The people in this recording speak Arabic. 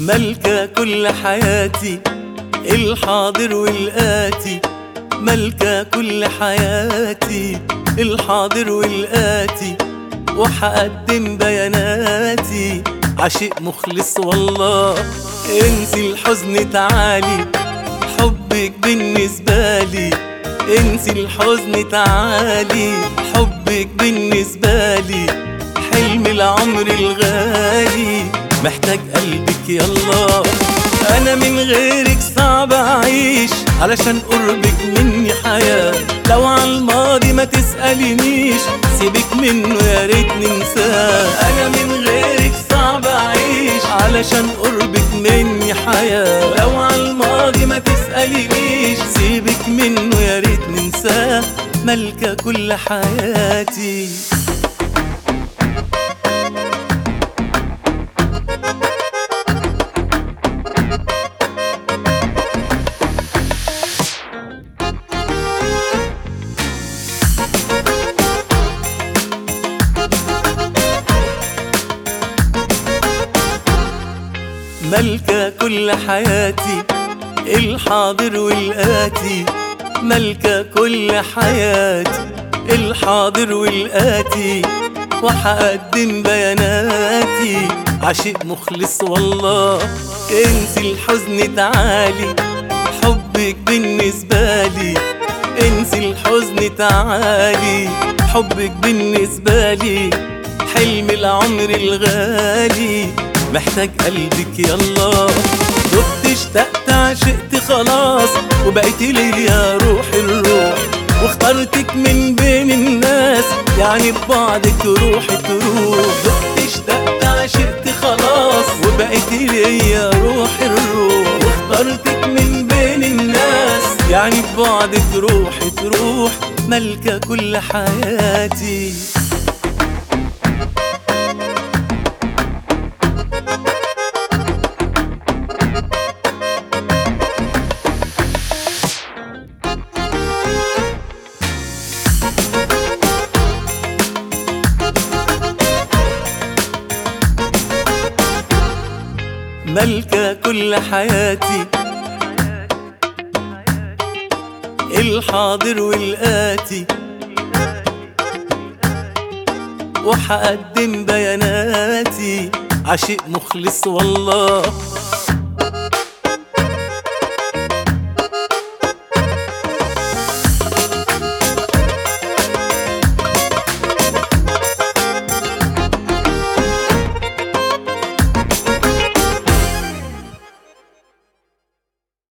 ملكة كل حياتي الحاضر والآتي. ملكة كل حياتي الحاضر والآتي. وحقدم بياناتي. عشق مخلص والله. انسي الحزن تعالي. حبك بالنسبة لي. انسي الحزن تعالي. حبك بالنسبة لي. حلم العمر الغالي. محتاج قلبك يلا. أنا من غيرك صعب أعيش علشان قربك مني حياة. لو على الماضي ما تسألينيش سيبك منه يا ريت ننساه. أنا من غيرك صعب أعيش علشان قربك مني حياة. لو على الماضي ما تسألينيش سيبك منه يا ريت ننساه. ملكة كل حياتي. ملكة كل حياتي الحاضر والآتي. ملكة كل حياتي الحاضر والآتي. وحقدم بياناتي. عشق مخلص والله انسي الحزن تعالي. حبك بالنسبة لي انسي الحزن تعالي. حبك بالنسبة لي حلم العمر الغالي. محتاج قلبك يلا. دبت اشتقت عشقت خلاص وبقيت لي يا روح الروح. واخترتك من بين الناس يعني ببعدك روحي تروح. دبت اشتقت عشقت خلاص وبقيت لي يا روح الروح. واخترتك من بين الناس يعني ببعدك روحي تروح. ملكة كل حياتي. ملكة كل حياتي. الحاضر والآتي. وحقدم بياناتي. عشق مخلص والله.